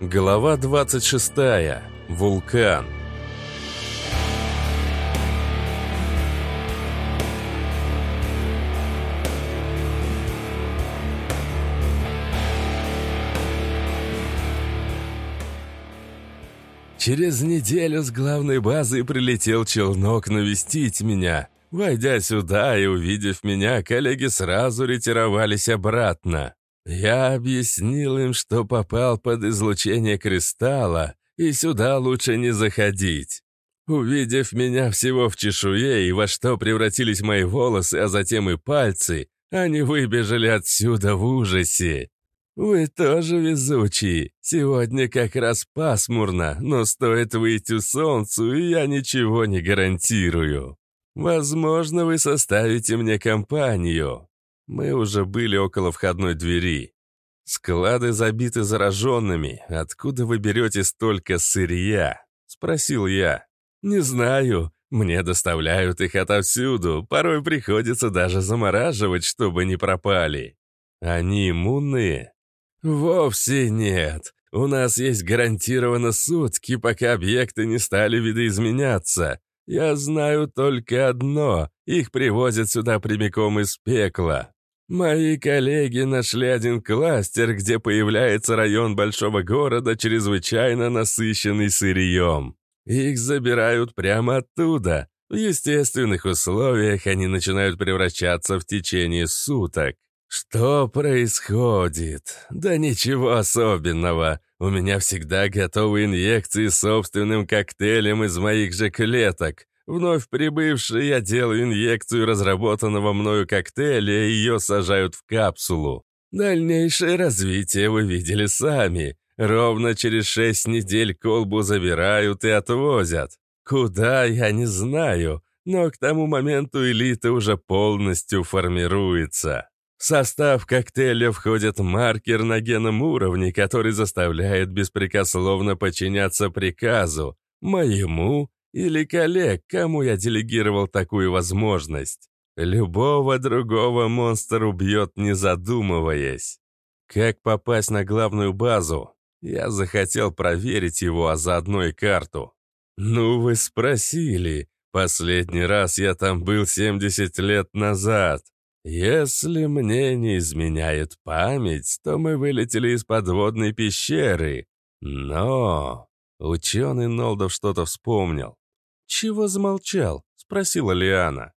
Глава 26. Вулкан. Через неделю с главной базы прилетел челнок навестить меня. Войдя сюда и увидев меня, коллеги сразу ретировались обратно. Я объяснил им, что попал под излучение кристалла, и сюда лучше не заходить. Увидев меня всего в чешуе и во что превратились мои волосы, а затем и пальцы, они выбежали отсюда в ужасе. «Вы тоже везучие. Сегодня как раз пасмурно, но стоит выйти солнцу, и я ничего не гарантирую. Возможно, вы составите мне компанию. Мы уже были около входной двери. «Склады забиты зараженными. Откуда вы берете столько сырья?» — спросил я. «Не знаю. Мне доставляют их отовсюду. Порой приходится даже замораживать, чтобы не пропали. Они иммунные?» «Вовсе нет. У нас есть гарантированно сутки, пока объекты не стали видоизменяться. Я знаю только одно. Их привозят сюда прямиком из пекла. Мои коллеги нашли один кластер, где появляется район большого города, чрезвычайно насыщенный сырьем. Их забирают прямо оттуда. В естественных условиях они начинают превращаться в течение суток. Что происходит? Да ничего особенного. У меня всегда готовы инъекции с собственным коктейлем из моих же клеток. Вновь прибывший, я делаю инъекцию разработанного мною коктейля, и ее сажают в капсулу. Дальнейшее развитие вы видели сами. Ровно через шесть недель колбу забирают и отвозят. Куда, я не знаю, но к тому моменту элита уже полностью формируется. В состав коктейля входит маркер на генном уровне, который заставляет беспрекословно подчиняться приказу, моему или коллег, кому я делегировал такую возможность. Любого другого монстр убьет, не задумываясь. Как попасть на главную базу? Я захотел проверить его, а заодно и карту. Ну, вы спросили. Последний раз я там был 70 лет назад. Если мне не изменяет память, то мы вылетели из подводной пещеры. Но... Ученый Нолдов что-то вспомнил. «Чего замолчал?» — спросила Лиана.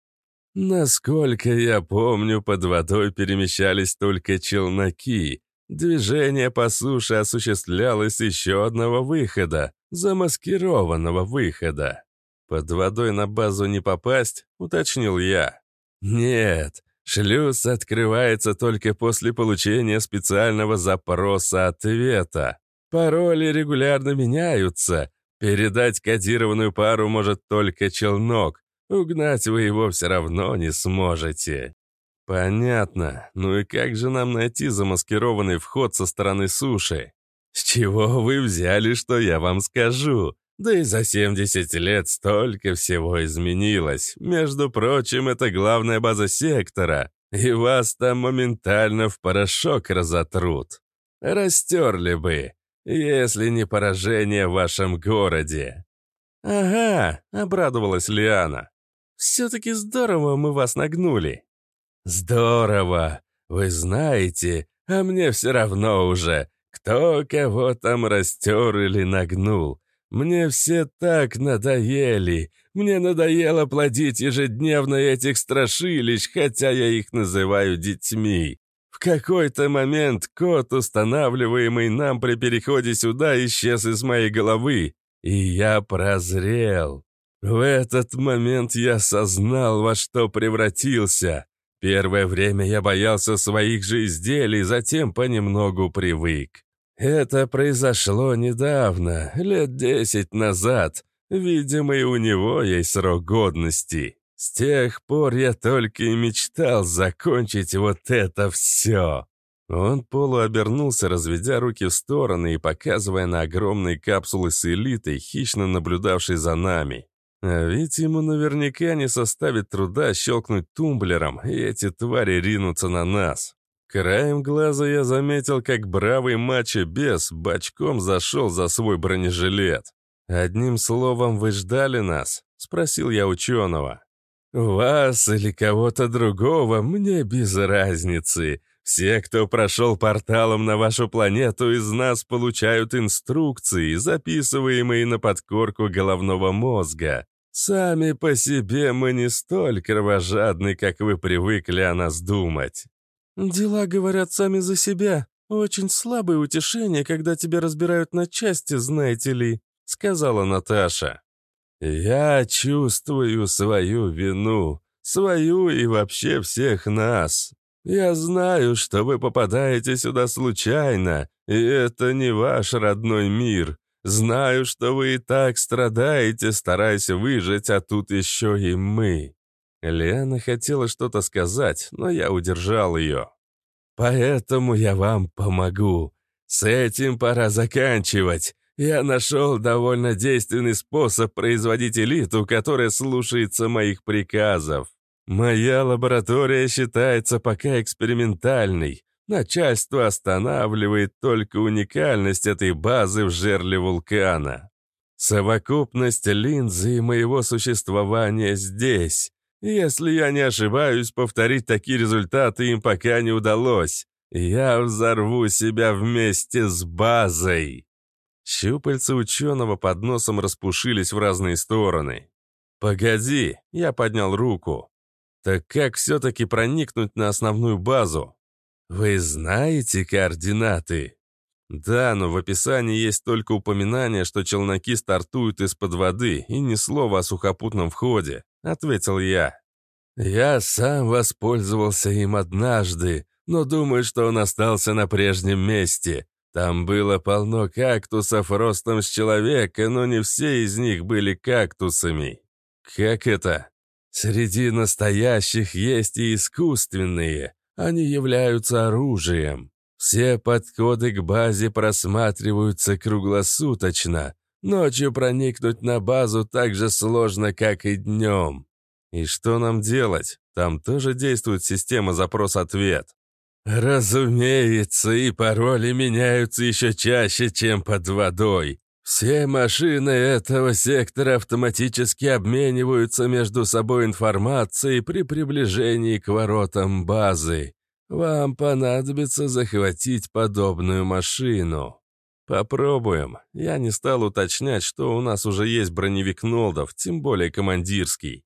«Насколько я помню, под водой перемещались только челноки. Движение по суше осуществлялось еще одного выхода, замаскированного выхода. Под водой на базу не попасть?» — уточнил я. «Нет, шлюз открывается только после получения специального запроса ответа. Пароли регулярно меняются, Передать кодированную пару может только челнок. Угнать вы его все равно не сможете. Понятно. Ну и как же нам найти замаскированный вход со стороны суши? С чего вы взяли, что я вам скажу? Да и за 70 лет столько всего изменилось. Между прочим, это главная база сектора, и вас там моментально в порошок разотрут. Растерли бы если не поражение в вашем городе». «Ага», — обрадовалась Лиана. «Все-таки здорово мы вас нагнули». «Здорово! Вы знаете, а мне все равно уже, кто кого там растер или нагнул. Мне все так надоели. Мне надоело плодить ежедневно этих страшилищ, хотя я их называю детьми какой-то момент код, устанавливаемый нам при переходе сюда, исчез из моей головы, и я прозрел. В этот момент я осознал, во что превратился. Первое время я боялся своих же изделий, затем понемногу привык. Это произошло недавно, лет десять назад. Видимо, и у него есть срок годности. С тех пор я только и мечтал закончить вот это все. Он полуобернулся, разведя руки в стороны и показывая на огромные капсулы с элитой, хищно наблюдавшей за нами. А ведь ему наверняка не составит труда щелкнуть тумблером, и эти твари ринутся на нас. Краем глаза я заметил, как бравый мачо-бес бочком зашел за свой бронежилет. «Одним словом, вы ждали нас?» — спросил я ученого. «Вас или кого-то другого, мне без разницы. Все, кто прошел порталом на вашу планету, из нас получают инструкции, записываемые на подкорку головного мозга. Сами по себе мы не столь кровожадны, как вы привыкли о нас думать. Дела говорят сами за себя. Очень слабое утешение, когда тебя разбирают на части, знаете ли, сказала Наташа. Я чувствую свою вину, свою и вообще всех нас. Я знаю, что вы попадаете сюда случайно, и это не ваш родной мир. Знаю, что вы и так страдаете, стараясь выжить, а тут еще и мы». Лиана хотела что-то сказать, но я удержал ее. «Поэтому я вам помогу. С этим пора заканчивать. Я нашел довольно действенный способ производить элиту, которая слушается моих приказов. Моя лаборатория считается пока экспериментальной, Начальство останавливает только уникальность этой базы в жерле вулкана. Совокупность линзы и моего существования здесь. Если я не ошибаюсь, повторить такие результаты им пока не удалось. Я взорву себя вместе с базой. Щупальца ученого под носом распушились в разные стороны. «Погоди!» — я поднял руку. «Так как все-таки проникнуть на основную базу?» «Вы знаете координаты?» «Да, но в описании есть только упоминание, что челноки стартуют из-под воды, и ни слова о сухопутном входе», — ответил я. «Я сам воспользовался им однажды, но думаю, что он остался на прежнем месте. Там было полно кактусов ростом с человека, но не все из них были кактусами». «Как это?» «Среди настоящих есть и искусственные. Они являются оружием. Все подходы к базе просматриваются круглосуточно. Ночью проникнуть на базу так же сложно, как и днем. И что нам делать? Там тоже действует система запрос-ответ. Разумеется, и пароли меняются еще чаще, чем под водой. Все машины этого сектора автоматически обмениваются между собой информацией при приближении к воротам базы. Вам понадобится захватить подобную машину. Попробуем. Я не стал уточнять, что у нас уже есть броневик Нолдов, тем более командирский.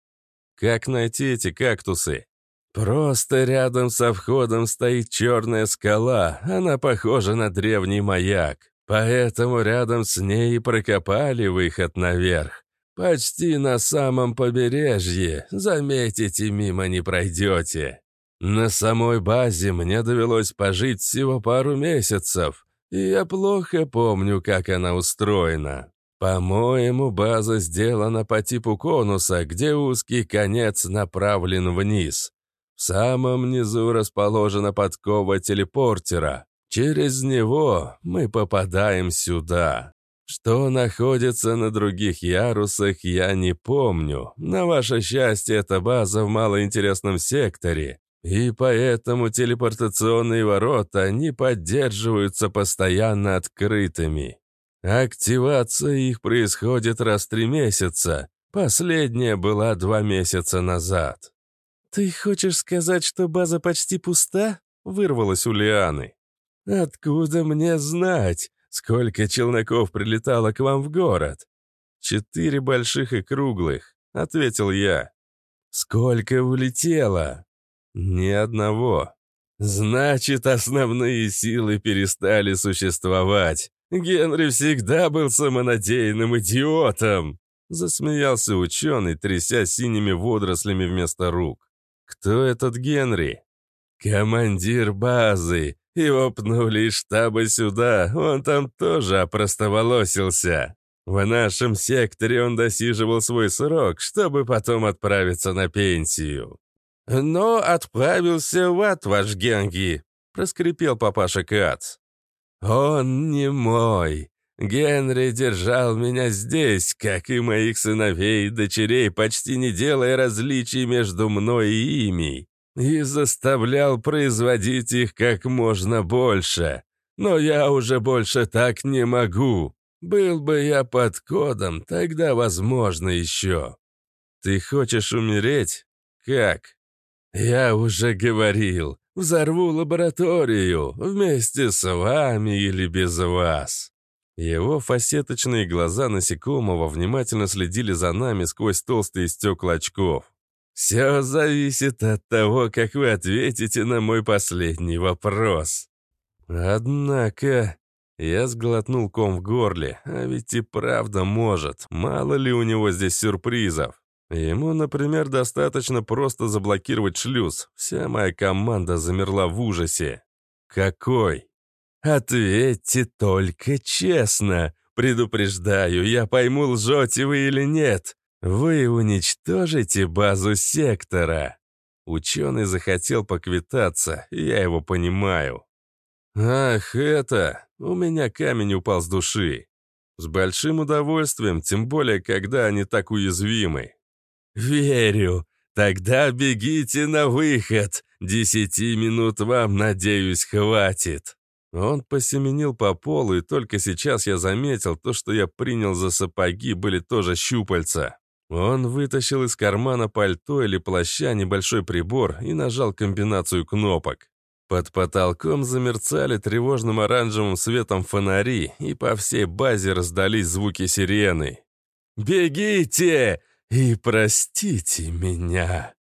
Как найти эти кактусы? Просто рядом со входом стоит черная скала, она похожа на древний маяк. Поэтому рядом с ней прокопали выход наверх. Почти на самом побережье, заметите, мимо не пройдете. На самой базе мне довелось пожить всего пару месяцев, и я плохо помню, как она устроена. По-моему, база сделана по типу конуса, где узкий конец направлен вниз. В самом низу расположена подкова телепортера. Через него мы попадаем сюда. Что находится на других ярусах, я не помню. На ваше счастье, эта база в малоинтересном секторе, и поэтому телепортационные ворота не поддерживаются постоянно открытыми. Активация их происходит раз в три месяца. Последняя была два месяца назад. «Ты хочешь сказать, что база почти пуста?» — вырвалась у Лианы. «Откуда мне знать, сколько челноков прилетало к вам в город?» «Четыре больших и круглых», — ответил я. «Сколько улетело?» «Ни одного». «Значит, основные силы перестали существовать. Генри всегда был самонадеянным идиотом!» Засмеялся ученый, тряся синими водорослями вместо рук. «Кто этот Генри?» «Командир базы. Его пнули из штаба сюда, он там тоже опростоволосился. В нашем секторе он досиживал свой срок, чтобы потом отправиться на пенсию. «Но отправился в ад, ваш Генги», — проскрипел папаша Кац. «Он не мой. Генри держал меня здесь, как и моих сыновей и дочерей, почти не делая различий между мной и ими. и заставлял производить их как можно больше. Но я уже больше так не могу. Был бы я под кодом, тогда возможно еще. Ты хочешь умереть? Как? Я уже говорил, взорву лабораторию вместе с вами или без вас. Его фасеточные глаза насекомого внимательно следили за нами сквозь толстые стекла очков. «Все зависит от того, как вы ответите на мой последний вопрос». Однако... Я сглотнул ком в горле, а ведь и правда может. Мало ли у него здесь сюрпризов. Ему, например, достаточно просто заблокировать шлюз. Вся моя команда замерла в ужасе. Какой? Ответьте только честно. Предупреждаю, я пойму, лжете вы или нет. Вы уничтожите базу сектора. Ученый захотел поквитаться, я его понимаю. Ах, это... У меня камень упал с души. С большим удовольствием, тем более, когда они так уязвимы. «Верю. Тогда бегите на выход. Десяти минут вам, надеюсь, хватит». Он посеменил по полу, и только сейчас я заметил, то, что я принял за сапоги, были тоже щупальца. Он вытащил из кармана пальто или плаща небольшой прибор и нажал комбинацию кнопок. Под потолком замерцали тревожным оранжевым светом фонари, и по всей базе раздались звуки сирены. «Бегите! И простите меня!»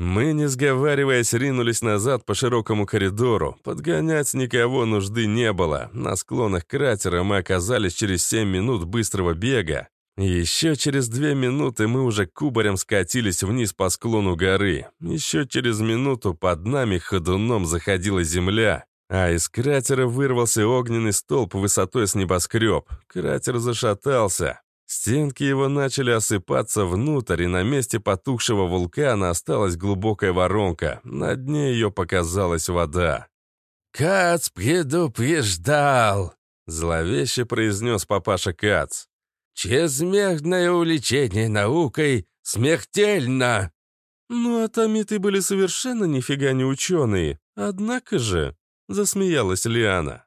Мы, не сговариваясь, ринулись назад по широкому коридору. Подгонять никого нужды не было. На склонах кратера мы оказались через 7 минут быстрого бега. Еще через две минуты мы уже кубарем скатились вниз по склону горы. Еще через минуту под нами ходуном заходила земля, а из кратера вырвался огненный столб высотой с небоскреб. Кратер зашатался. Стенки его начали осыпаться внутрь, и на месте потухшего вулкана осталась глубокая воронка. На дне ее показалась вода. «Кац предупреждал!» — зловеще произнес папаша Кац. «Чрезмерное увлечение наукой смертельно!» «Ну, а тамиты были совершенно нифига не ученые. Однако же...» — засмеялась Лиана.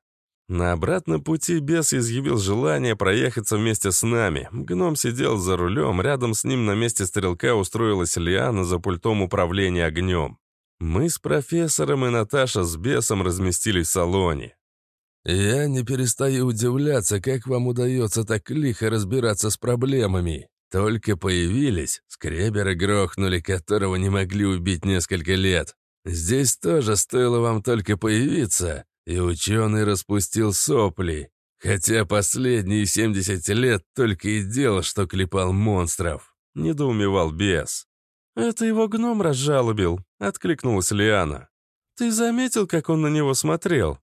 На обратном пути бес изъявил желание проехаться вместе с нами. Гном сидел за рулем, рядом с ним на месте стрелка устроилась Лиана за пультом управления огнем. Мы с профессором и Наташа с бесом разместились в салоне. «Я не перестаю удивляться, как вам удается так лихо разбираться с проблемами. Только появились, скреберы грохнули, которого не могли убить несколько лет. Здесь тоже стоило вам только появиться, и ученый распустил сопли, хотя последние 70 лет только и делал, что клепал монстров. Недоумевал бес. «Это его гном разжалобил», — откликнулась Лиана. «Ты заметил, как он на него смотрел?»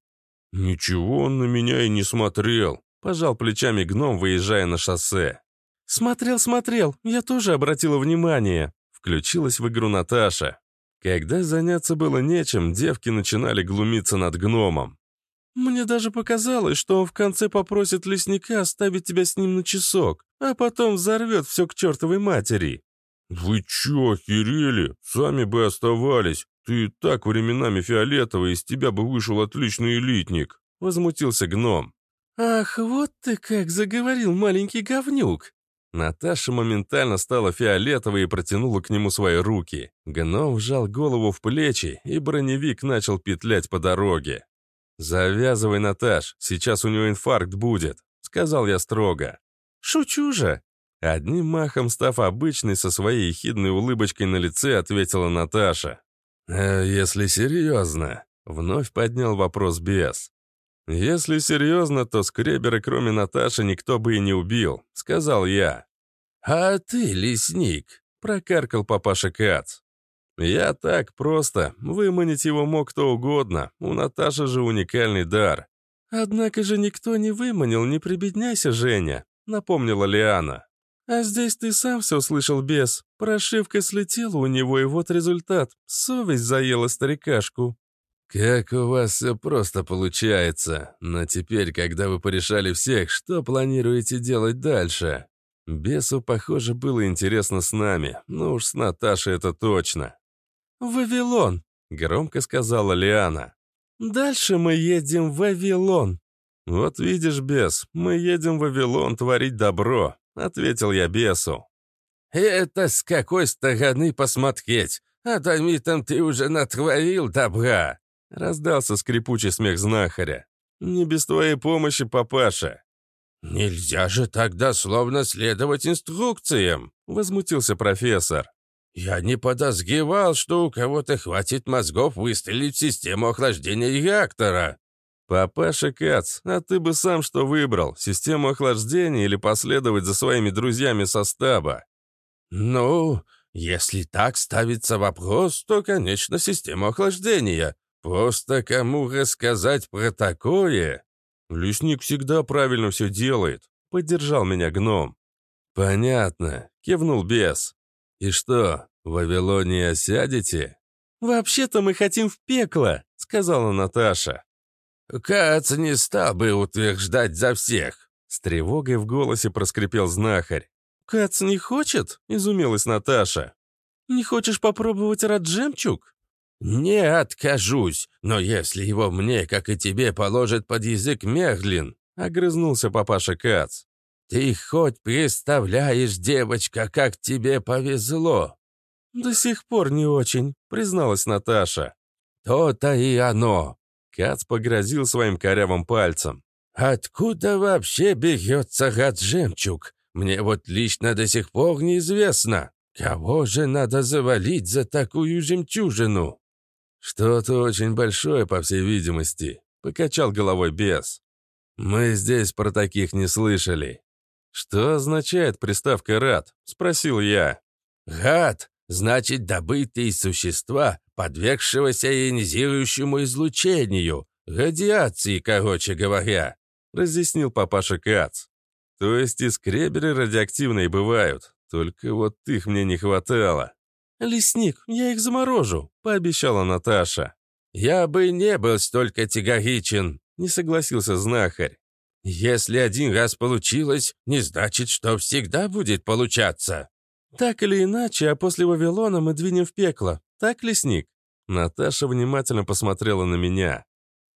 «Ничего он на меня и не смотрел», — пожал плечами гном, выезжая на шоссе. «Смотрел, смотрел, я тоже обратила внимание», — включилась в игру Наташа. Когда заняться было нечем, девки начинали глумиться над гномом. «Мне даже показалось, что он в конце попросит лесника оставить тебя с ним на часок, а потом взорвет все к чертовой матери». «Вы че, охерели? Сами бы оставались. Ты и так временами фиолетовый, из тебя бы вышел отличный элитник», — возмутился гном. «Ах, вот ты как заговорил, маленький говнюк!» Наташа моментально стала фиолетовой и протянула к нему свои руки. Гном вжал голову в плечи, и броневик начал петлять по дороге. «Завязывай, Наташ, сейчас у него инфаркт будет», — сказал я строго. «Шучу же!» Одним махом, став обычной, со своей ехидной улыбочкой на лице, ответила Наташа. «А если серьезно?» — вновь поднял вопрос бес. «Если серьезно, то скребера, кроме Наташи, никто бы и не убил», — сказал я. «А ты, лесник», — прокаркал папаша Кац. «Я так просто. Выманить его мог кто угодно. У Наташи же уникальный дар». «Однако же никто не выманил, не прибедняйся, Женя», — напомнила Лиана. «А здесь ты сам все слышал, бес. Прошивка слетела у него, и вот результат. Совесть заела старикашку». «Как у вас все просто получается. Но теперь, когда вы порешали всех, что планируете делать дальше?» Бесу, похоже, было интересно с нами, но уж с Наташей это точно. «Вавилон!» — громко сказала Лиана. «Дальше мы едем в Вавилон». «Вот видишь, бес, мы едем в Вавилон творить добро», — ответил я бесу. «Это с какой стороны посмотреть? Адамитом ты уже натворил добра!» — раздался скрипучий смех знахаря. «Не без твоей помощи, папаша». «Нельзя же тогда словно следовать инструкциям», — возмутился профессор. «Я не подозревал, что у кого-то хватит мозгов выстрелить в систему охлаждения реактора». «Папаша Кац, а ты бы сам что выбрал, систему охлаждения или последовать за своими друзьями со стаба?» «Ну, если так ставится вопрос, то, конечно, система охлаждения. Просто кому рассказать про такое?» «Лесник всегда правильно все делает», — поддержал меня гном. «Понятно», — кивнул бес. «И что, в Вавилоне осядете?» «Вообще-то мы хотим в пекло», — сказала Наташа. «Кац не стал бы утверждать за всех», — с тревогой в голосе проскрипел знахарь. «Кац не хочет?» — изумилась Наташа. «Не хочешь попробовать раджемчуг?» «Не откажусь, но если его мне, как и тебе, положит под язык Мерлин», — огрызнулся папаша Кац. «Ты хоть представляешь, девочка, как тебе повезло?» «До сих пор не очень», — призналась Наташа. «То-то и оно!» Кац погрозил своим корявым пальцем. «Откуда вообще берется гад-жемчуг? Мне вот лично до сих пор неизвестно. Кого же надо завалить за такую жемчужину?» «Что-то очень большое, по всей видимости», — покачал головой бес. «Мы здесь про таких не слышали». «Что означает приставка «рад»?» — спросил я. «Гад значит добытые существа, подвергшегося ионизирующему излучению, радиации, короче говоря», — разъяснил папаша Кац. «То есть и скреберы радиоактивные бывают, только вот их мне не хватало». «Лесник, я их заморожу», — пообещала Наташа. «Я бы не был столько тягоричен», — не согласился знахарь. «Если один раз получилось, не значит, что всегда будет получаться». «Так или иначе, а после Вавилона мы двинем в пекло. Так, лесник?» Наташа внимательно посмотрела на меня.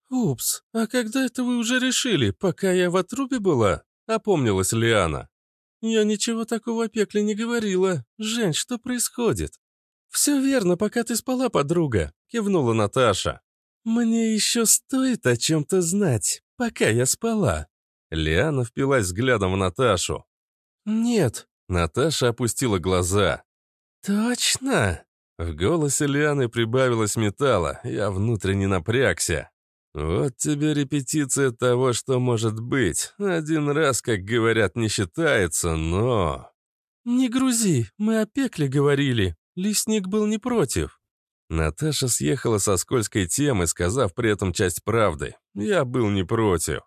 «Упс, а когда это вы уже решили, пока я в отрубе была?» — опомнилась Лиана. «Я ничего такого о пекле не говорила. Жень, что происходит?» «Все верно, пока ты спала, подруга», — кивнула Наташа. «Мне еще стоит о чем-то знать, пока я спала». Лиана впилась взглядом в Наташу. «Нет», — Наташа опустила глаза. «Точно?» В голосе Лианы прибавилось металла, я внутренне напрягся. «Вот тебе репетиция того, что может быть. Один раз, как говорят, не считается, но...» «Не грузи, мы о пекле говорили», Лесник был не против. Наташа съехала со скользкой темы, сказав при этом часть правды. Я был не против.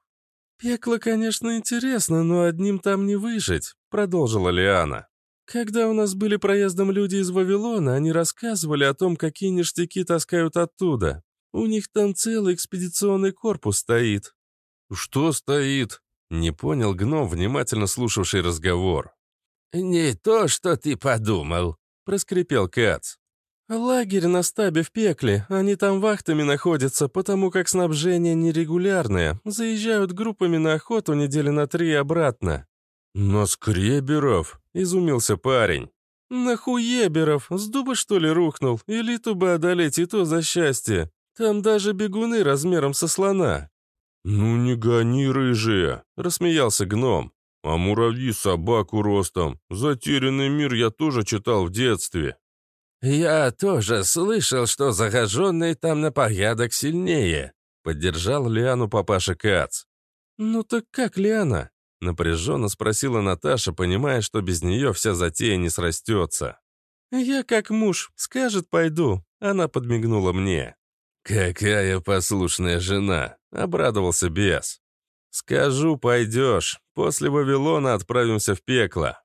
«Пекло, конечно, интересно, но одним там не выжить», — продолжила Лиана. «Когда у нас были проездом люди из Вавилона, они рассказывали о том, какие ништяки таскают оттуда. У них там целый экспедиционный корпус стоит». «Что стоит?» — не понял гном, внимательно слушавший разговор. «Не то, что ты подумал», проскрипел Кац. «Лагерь на стабе в пекле. Они там вахтами находятся, потому как снабжение нерегулярное. Заезжают группами на охоту недели на три и обратно». «На скреберов?» — изумился парень. «На хуеберов. С дуба, что ли, рухнул? Элиту бы одолеть, и то за счастье. Там даже бегуны размером со слона». «Ну не гони, рыжие!» — рассмеялся гном. А муравьи собаку ростом. Затерянный мир я тоже читал в детстве. «Я тоже слышал, что зараженные там на порядок сильнее», — поддержал Лиану папаша Кац. «Ну так как Лиана?» — напряженно спросила Наташа, понимая, что без нее вся затея не срастется. «Я как муж, скажет, пойду», — она подмигнула мне. «Какая послушная жена!» — обрадовался бес. «Скажу, пойдешь. После Вавилона отправимся в пекло».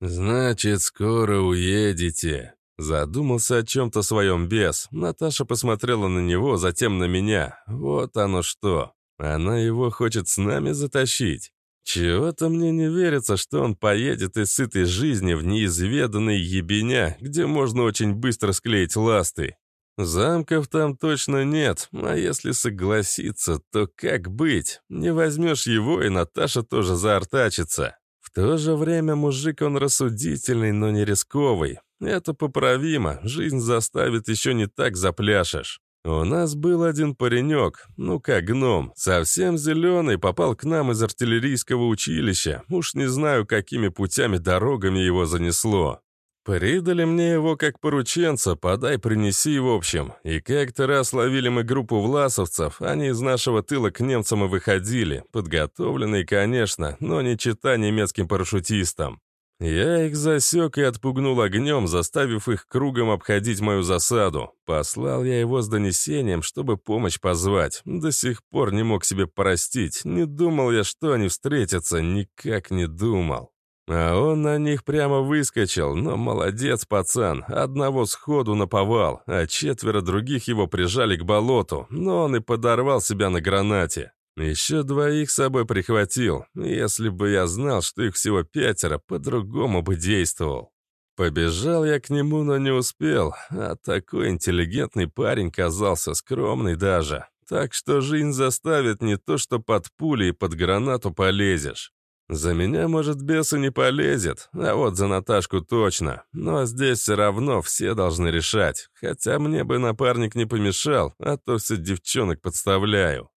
«Значит, скоро уедете», — задумался о чем-то своем бес. Наташа посмотрела на него, затем на меня. Вот оно что. Она его хочет с нами затащить. Чего-то мне не верится, что он поедет из сытой жизни в неизведанный ебеня, где можно очень быстро склеить ласты. Замков там точно нет, а если согласиться, то как быть? Не возьмешь его, и Наташа тоже заортачится. В то же время мужик он рассудительный, но не рисковый. Это поправимо, жизнь заставит еще не так запляшешь. У нас был один паренек, ну как гном, совсем зеленый, попал к нам из артиллерийского училища. Уж не знаю, какими путями дорогами его занесло. Придали мне его как порученца, подай, принеси, в общем. И как-то раз ловили мы группу власовцев, они из нашего тыла к немцам и выходили. Подготовленные, конечно, но не чита немецким парашютистам. Я их засек и отпугнул огнем, заставив их кругом обходить мою засаду. Послал я его с донесением, чтобы помощь позвать. До сих пор не мог себе простить. Не думал я, что они встретятся, никак не думал. А он на них прямо выскочил, но молодец пацан, одного сходу наповал, а четверо других его прижали к болоту, но он и подорвал себя на гранате. Еще двоих с собой прихватил, если бы я знал, что их всего пятеро, по-другому бы действовал. Побежал я к нему, но не успел, а такой интеллигентный парень казался скромный даже. Так что жизнь заставит не то, что под пули и под гранату полезешь. За меня, может, бес и не полезет, а вот за Наташку точно. Но здесь все равно все должны решать. Хотя мне бы напарник не помешал, а то все девчонок подставляю.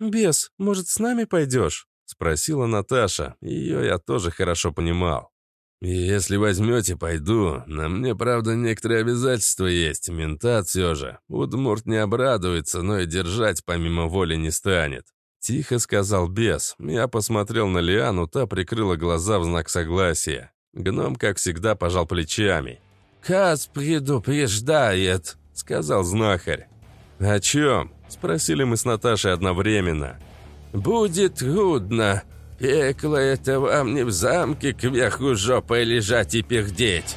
«Бес, может, с нами пойдешь?» — спросила Наташа. Ее я тоже хорошо понимал. «Если возьмете, пойду. На мне, правда, некоторые обязательства есть. Ментат все же. Удмурт не обрадуется, но и держать помимо воли не станет. Тихо сказал бес. Я посмотрел на Лиану, та прикрыла глаза в знак согласия. Гном, как всегда, пожал плечами. «Каз предупреждает», — сказал знахарь. «О чем?» — спросили мы с Наташей одновременно. «Будет трудно. Пекло это вам не в замке кверху жопой лежать и пердеть.